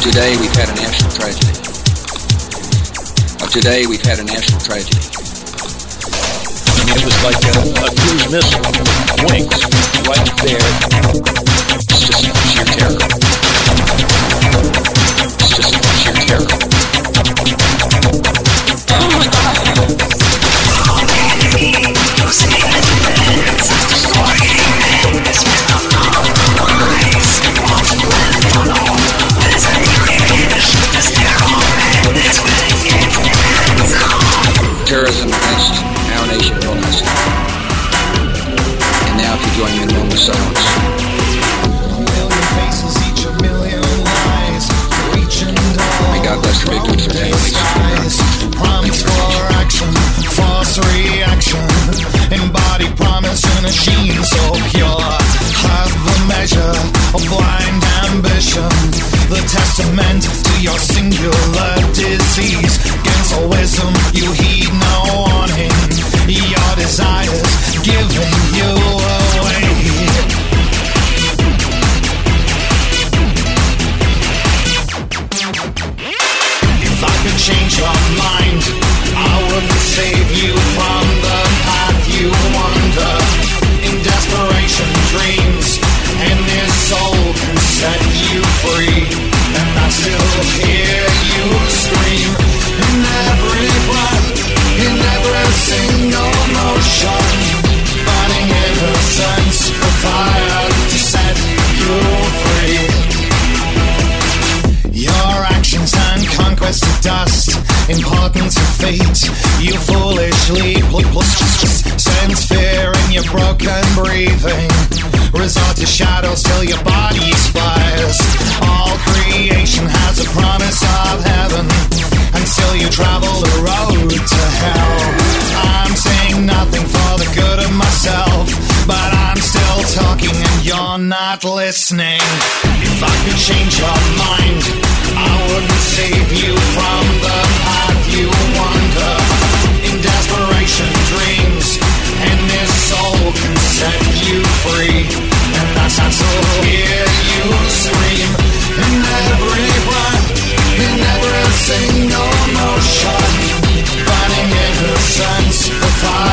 Today we've had a national tragedy. Well, today we've had a national tragedy. It was like a, a cruise missile, wings, right there. It's just sheer terror. It's just sheer terror. You foolishly sense fear in your broken breathing. Resort to shadows till your body expires. All creation has a promise of heaven, and still you travel the road to hell. I'm saying nothing for the good of myself, but I'm still talking and you're not listening. If I could change your mind, I wouldn't save you from the path set you free. And that's how to hear you scream in every breath, in every single motion. Burning innocence, the fire